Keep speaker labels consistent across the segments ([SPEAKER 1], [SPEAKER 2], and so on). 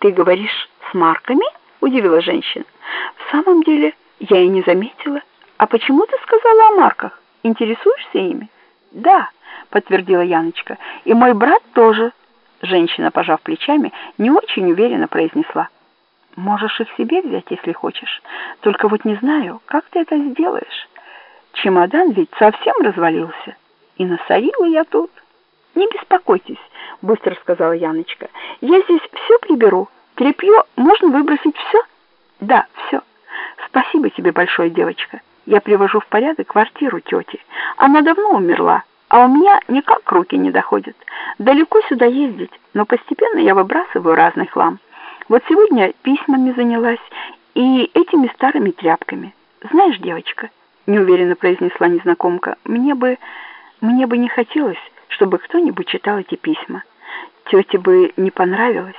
[SPEAKER 1] «Ты говоришь с марками?» — удивила женщина. «В самом деле я и не заметила. А почему ты сказала о марках? Интересуешься ими?» «Да», — подтвердила Яночка, — «и мой брат тоже». Женщина, пожав плечами, не очень уверенно произнесла. «Можешь их себе взять, если хочешь. Только вот не знаю, как ты это сделаешь. Чемодан ведь совсем развалился, и насорила я тут». «Не беспокойтесь», — быстро сказала Яночка. «Я здесь все приберу. Тряпье можно выбросить все?» «Да, все. Спасибо тебе большое, девочка. Я привожу в порядок квартиру тети. Она давно умерла, а у меня никак руки не доходят. Далеко сюда ездить, но постепенно я выбрасываю разный хлам. Вот сегодня письмами занялась и этими старыми тряпками. Знаешь, девочка, неуверенно произнесла незнакомка, мне бы, мне бы не хотелось, чтобы кто-нибудь читал эти письма. Тете бы не понравилось.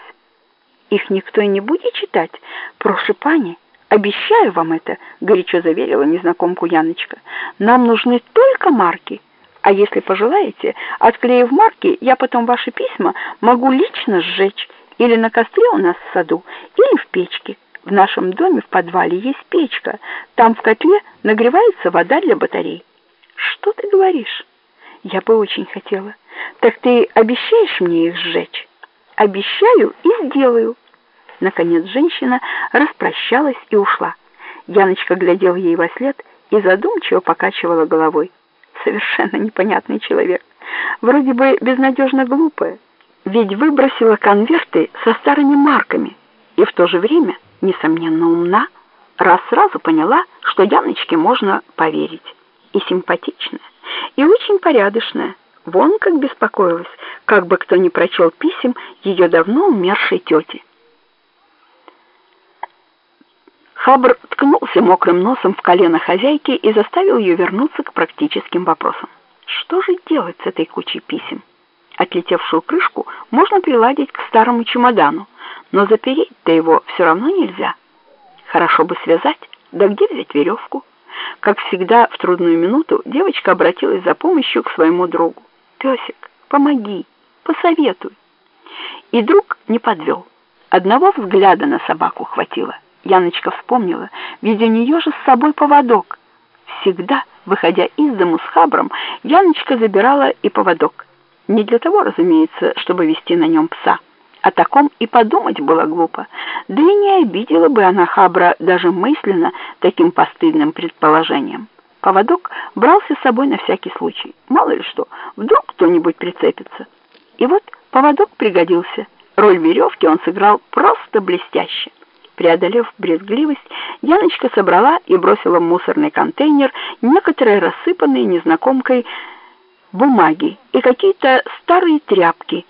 [SPEAKER 1] Их никто и не будет читать. Прошу, пани, обещаю вам это, горячо заверила незнакомку Яночка. Нам нужны только марки. А если пожелаете, отклеив марки, я потом ваши письма могу лично сжечь или на костре у нас в саду, или в печке. В нашем доме в подвале есть печка. Там в котле нагревается вода для батарей. Что ты говоришь? Я бы очень хотела. Так ты обещаешь мне их сжечь? Обещаю и сделаю. Наконец женщина распрощалась и ушла. Яночка глядела ей во след и задумчиво покачивала головой. Совершенно непонятный человек. Вроде бы безнадежно глупая. Ведь выбросила конверты со старыми марками. И в то же время, несомненно, умна, раз сразу поняла, что Яночке можно поверить. И симпатичная и очень порядочная. Вон как беспокоилась, как бы кто ни прочел писем ее давно умершей тети. Хабр ткнулся мокрым носом в колено хозяйки и заставил ее вернуться к практическим вопросам. Что же делать с этой кучей писем? Отлетевшую крышку можно приладить к старому чемодану, но запереть-то его все равно нельзя. Хорошо бы связать, да где взять веревку? Как всегда в трудную минуту девочка обратилась за помощью к своему другу. «Песик, помоги, посоветуй». И друг не подвел. Одного взгляда на собаку хватило. Яночка вспомнила, ведь у нее же с собой поводок. Всегда, выходя из дому с хабром, Яночка забирала и поводок. Не для того, разумеется, чтобы вести на нем пса. О таком и подумать было глупо. Да и не обидела бы она Хабра даже мысленно таким постыдным предположением. Поводок брался с собой на всякий случай. Мало ли что, вдруг кто-нибудь прицепится. И вот поводок пригодился. Роль веревки он сыграл просто блестяще. Преодолев брезгливость, Яночка собрала и бросила в мусорный контейнер некоторые рассыпанные незнакомкой бумаги и какие-то старые тряпки,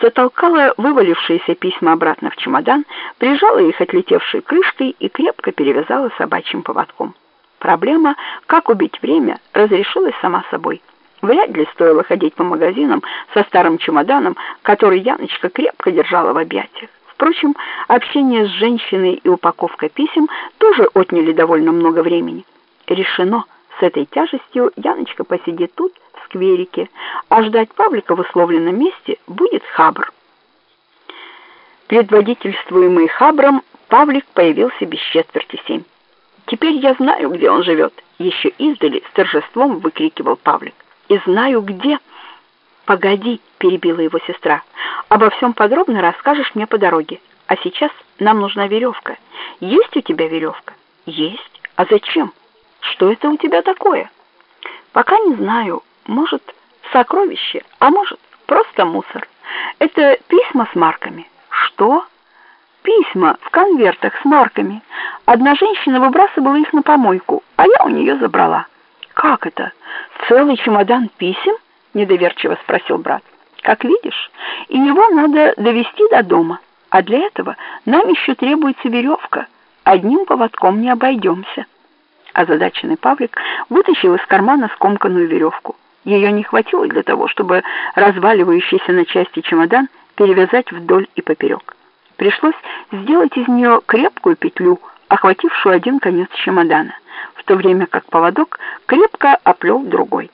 [SPEAKER 1] затолкала вывалившиеся письма обратно в чемодан, прижала их отлетевшей крышкой и крепко перевязала собачьим поводком. Проблема, как убить время, разрешилась сама собой. Вряд ли стоило ходить по магазинам со старым чемоданом, который Яночка крепко держала в объятиях. Впрочем, общение с женщиной и упаковка писем тоже отняли довольно много времени. Решено, с этой тяжестью Яночка посидит тут, скверике, а ждать Павлика в условленном месте будет Хабр. Предводительствуемый Хабром, Павлик появился без четверти семь. «Теперь я знаю, где он живет», — еще издали с торжеством выкрикивал Павлик. «И знаю, где...» «Погоди», — перебила его сестра, — «обо всем подробно расскажешь мне по дороге. А сейчас нам нужна веревка. Есть у тебя веревка?» «Есть. А зачем? Что это у тебя такое?» «Пока не знаю. Может, сокровище, а может, просто мусор. Это письма с марками. Что? Письма в конвертах с марками. Одна женщина выбрасывала их на помойку, а я у нее забрала. Как это? Целый чемодан писем? Недоверчиво спросил брат. Как видишь, и его надо довести до дома. А для этого нам еще требуется веревка. Одним поводком не обойдемся. Озадаченный Павлик вытащил из кармана скомканную веревку. Ее не хватило для того, чтобы разваливающийся на части чемодан перевязать вдоль и поперек. Пришлось сделать из нее крепкую петлю, охватившую один конец чемодана, в то время как поводок крепко оплел другой.